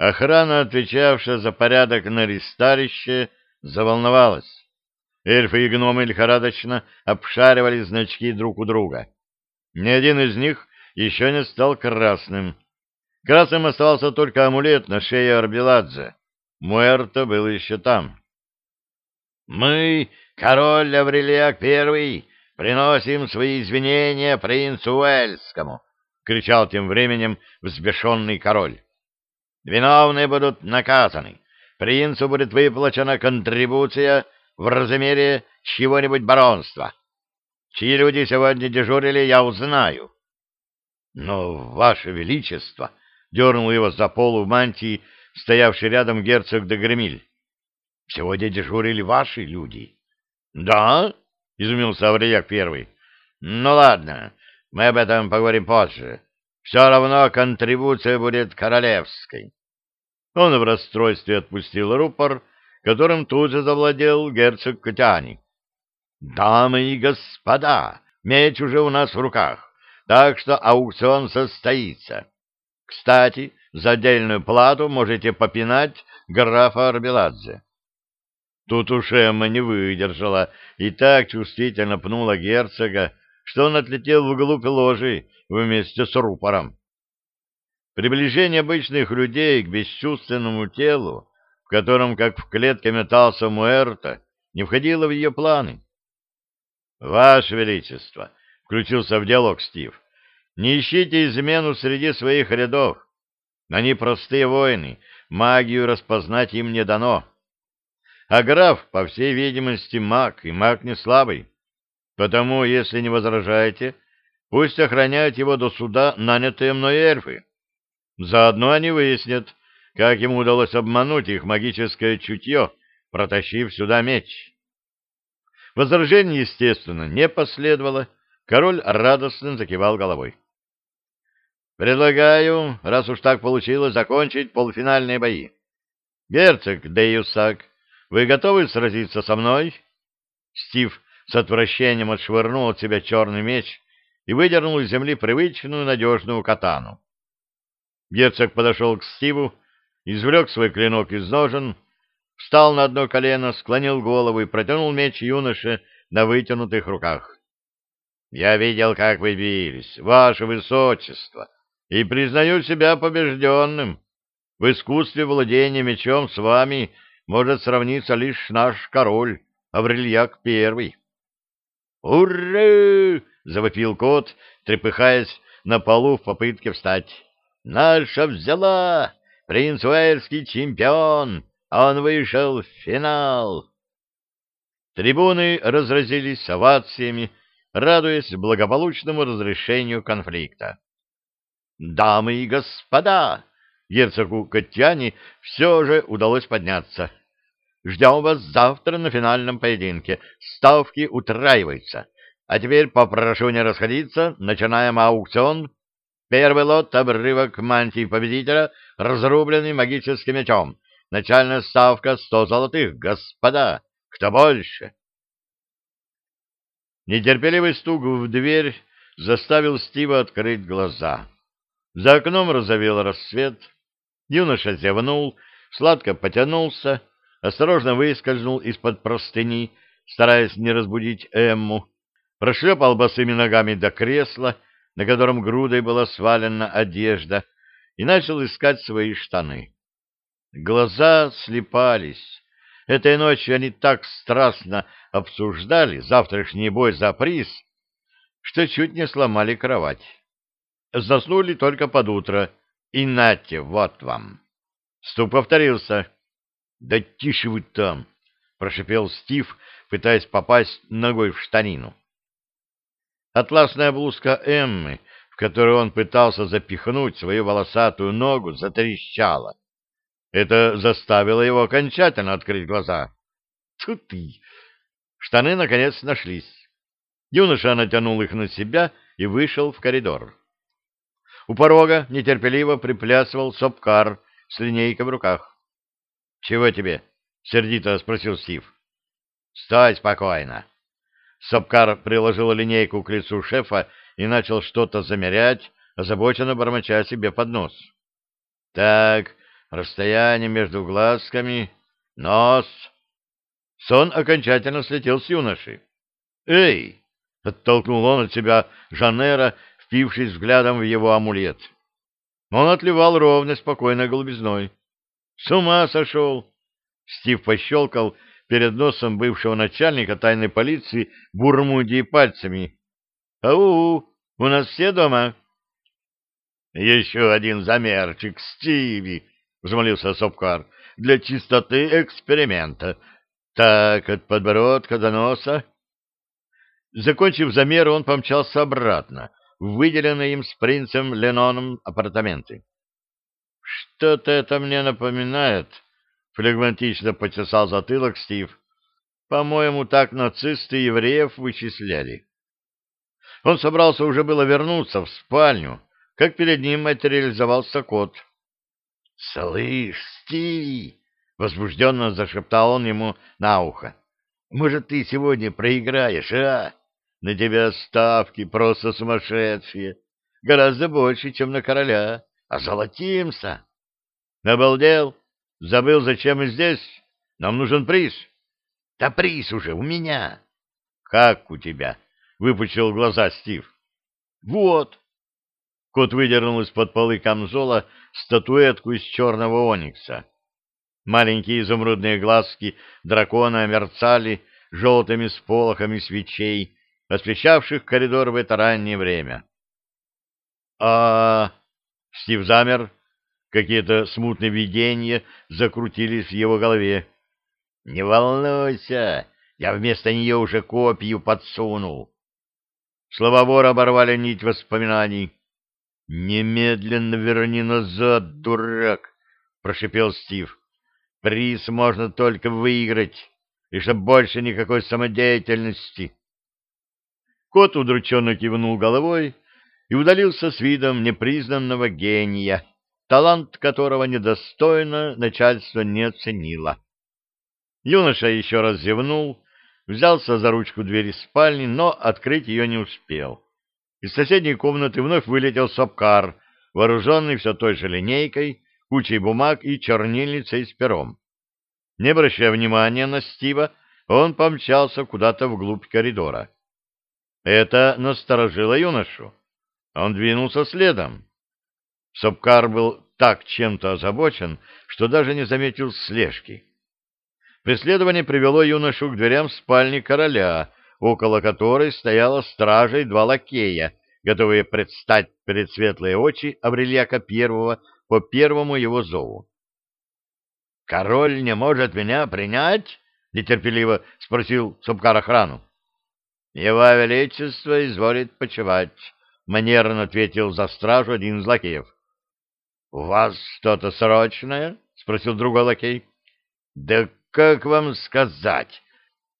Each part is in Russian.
Охрана, отвечавшая за порядок на ресталище, заволновалась. Эльфы и гномы лихорадочно обшаривали значки друг у друга. Ни один из них еще не стал красным. Красным оставался только амулет на шее Арбеладзе. Муэрто был еще там. «Мы, король Аврелиак Первый, приносим свои извинения принцу Уэльскому!» — кричал тем временем взбешенный король. «Виновные будут наказаны. Принцу будет выплачена контрибуция в размере чего-нибудь баронства. Чьи люди сегодня дежурили, я узнаю. — Но, Ваше Величество! — дернул его за полу в мантии, стоявший рядом герцог де Гремиль. — Сегодня дежурили ваши люди. — Да? — изумился Аврияк Первый. — Ну ладно, мы об этом поговорим позже. Все равно контрибуция будет королевской. Он в расстройстве отпустил рупор которым тут же завладел герцог Котяни. «Дамы и господа, меч уже у нас в руках, так что аукцион состоится. Кстати, за отдельную плату можете попинать графа Арбеладзе». Тут уж Эмма не выдержала и так чувствительно пнула герцога, что он отлетел вглубь ложи вместе с рупором. Приближение обычных людей к бесчувственному телу в котором, как в клетке метался Муэрта, не входило в ее планы. — Ваше Величество! — включился в диалог Стив. — Не ищите измену среди своих рядов. Они простые воины, магию распознать им не дано. А граф, по всей видимости, маг, и маг не слабый. Потому, если не возражаете, пусть охраняют его до суда нанятые мной эльфы. Заодно они выяснят, как ему удалось обмануть их магическое чутье, протащив сюда меч. Возражений, естественно, не последовало. Король радостно закивал головой. «Предлагаю, раз уж так получилось, закончить полуфинальные бои. Герцог Деюсак, вы готовы сразиться со мной?» Стив с отвращением отшвырнул от себя черный меч и выдернул из земли привычную надежную катану. Герцог подошел к Стиву извлек свой клинок из ножен, встал на одно колено, склонил голову и протянул меч юноше на вытянутых руках. — Я видел, как вы бились, ваше высочество, и признаю себя побежденным. В искусстве владения мечом с вами может сравниться лишь наш король, Аврельяк Первый. «Ура!» — завопил кот, трепыхаясь на полу в попытке встать. «Наша взяла! Принц Уэльский чемпион! Он вышел в финал!» Трибуны разразились овациями, радуясь благополучному разрешению конфликта. «Дамы и господа!» Герцогу Котяне все же удалось подняться. «Ждем вас завтра на финальном поединке. Ставки утраиваются. А теперь попрошу не расходиться. Начинаем аукцион Первый лот — обрывок мантии победителя, разрубленный магическим мечом. Начальная ставка — сто золотых. Господа, кто больше? Нетерпеливый стук в дверь заставил Стива открыть глаза. За окном разовел рассвет. Юноша зевнул, сладко потянулся, осторожно выскользнул из-под простыни, стараясь не разбудить Эмму, прошлепал босыми ногами до кресла — на котором грудой была свалена одежда, и начал искать свои штаны. Глаза слепались. Этой ночью они так страстно обсуждали завтрашний бой за приз, что чуть не сломали кровать. Заснули только под утро, и нате, вот вам. Стук повторился. — Да тише вы там! — прошипел Стив, пытаясь попасть ногой в штанину. Атласная блузка Эммы, в которую он пытался запихнуть свою волосатую ногу, затрещала. Это заставило его окончательно открыть глаза. Тьфу ты! Штаны, наконец, нашлись. Юноша натянул их на себя и вышел в коридор. У порога нетерпеливо приплясывал сопкар с линейкой в руках. — Чего тебе? — сердито спросил Стив. — Стой спокойно. Сапкар приложил линейку к лицу шефа и начал что-то замерять, озабоченно бормоча себе под нос. — Так, расстояние между глазками, нос. Сон окончательно слетел с юноши. «Эй!» — оттолкнул он от себя Жанера, впившись взглядом в его амулет. Он отливал ровно, спокойной голубизной. «С ума сошел!» Стив пощелкал перед носом бывшего начальника тайной полиции Бурмудии пальцами. «Ау, у нас все дома?» «Еще один замерчик, Стиви!» — взмолился Сопкар. «Для чистоты эксперимента. Так, от подбородка до носа». Закончив замер, он помчался обратно, в выделенные им с принцем Леноном апартаменты. «Что-то это мне напоминает», — флегматично почесал затылок Стив. «По-моему, так нацисты евреев вычисляли». Он собрался уже было вернуться в спальню, как перед ним материализовался кот. — Слышь, Стиви! — возбужденно зашептал он ему на ухо. — Может, ты сегодня проиграешь, а? На тебя ставки просто сумасшедшие. Гораздо больше, чем на короля. А золотимся. Обалдел? Забыл, зачем мы здесь? Нам нужен приз. Да приз уже у меня. Как у тебя? Выпучил глаза Стив. Вот. Кот выдернул из-под полы камзола статуэтку из черного оникса. Маленькие изумрудные глазки дракона мерцали желтыми сполохами свечей, освещавших коридор в это раннее время. а Стив замер. Какие-то смутные видения закрутились в его голове. «Не волнуйся, я вместо нее уже копию подсунул». Слова вора оборвали нить воспоминаний. «Немедленно верни назад, дурак!» — прошипел Стив. «Приз можно только выиграть, и чтоб больше никакой самодеятельности». Кот удрученно кивнул головой и удалился с видом непризнанного гения, талант которого недостойно начальство не оценило. Юноша еще раз зевнул, взялся за ручку двери спальни, но открыть ее не успел. Из соседней комнаты вновь вылетел сапкар, вооруженный все той же линейкой, кучей бумаг и чернильницей с пером. Не обращая внимания на Стива, он помчался куда-то вглубь коридора. Это насторожило юношу. Он двинулся следом. Сапкар был так чем-то озабочен, что даже не заметил слежки. Преследование привело юношу к дверям спальни короля, около которой стояла стража и два лакея, готовые предстать перед светлые очи Аврельяка Первого по первому его зову. «Король не может меня принять?» — нетерпеливо спросил Сапкар охрану. «Его Величество изволит почевать», — манерно ответил за стражу один из лакеев. «У вас что-то срочное?» — спросил другой лакей. «Да как вам сказать?»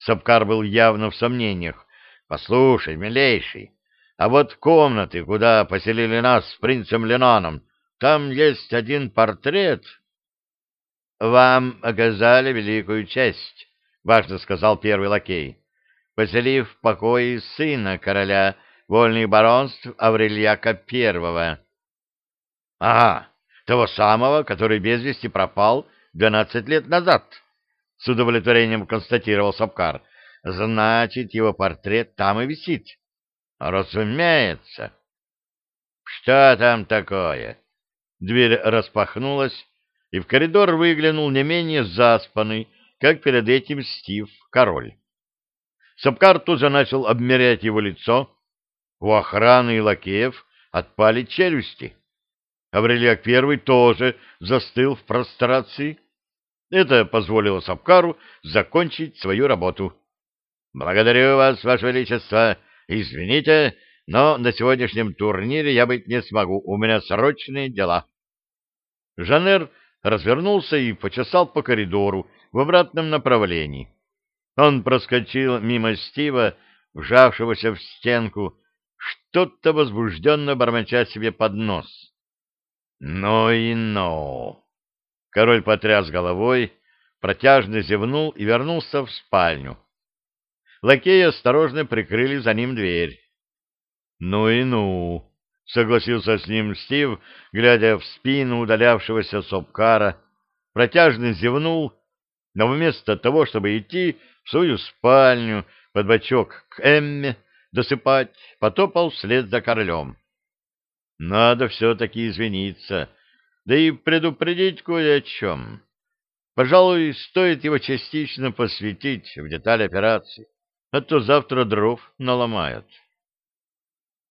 Сапкар был явно в сомнениях. «Послушай, милейший, а вот комнаты, куда поселили нас с принцем Ленаном, там есть один портрет». «Вам оказали великую честь», — важно сказал первый лакей, поселив в покое сына короля вольных баронств Аврельяка Первого. «Ага, того самого, который без вести пропал двенадцать лет назад», с удовлетворением констатировал Сапкар. Значит, его портрет там и висит. Разумеется. Что там такое? Дверь распахнулась, и в коридор выглянул не менее заспанный, как перед этим Стив Король. Сапкар тут же начал обмерять его лицо. У охраны и лакеев отпали челюсти. Аврелиак Первый тоже застыл в прострации. Это позволило Сапкару закончить свою работу. «Благодарю вас, Ваше Величество. Извините, но на сегодняшнем турнире я быть не смогу. У меня срочные дела». Жанер развернулся и почесал по коридору в обратном направлении. Он проскочил мимо Стива, вжавшегося в стенку, что-то возбужденно бормоча себе под нос. «Ну и ну!» Король потряс головой, протяжно зевнул и вернулся в спальню. Лакеи осторожно прикрыли за ним дверь. «Ну и ну!» согласился с ним Стив, глядя в спину удалявшегося сопкара, протяжно зевнул, но вместо того, чтобы идти в свою спальню под бочок к Эмме досыпать, потопал вслед за королем. Надо все-таки извиниться, да и предупредить кое о чем. Пожалуй, стоит его частично посвятить в детали операции, а то завтра дров наломают.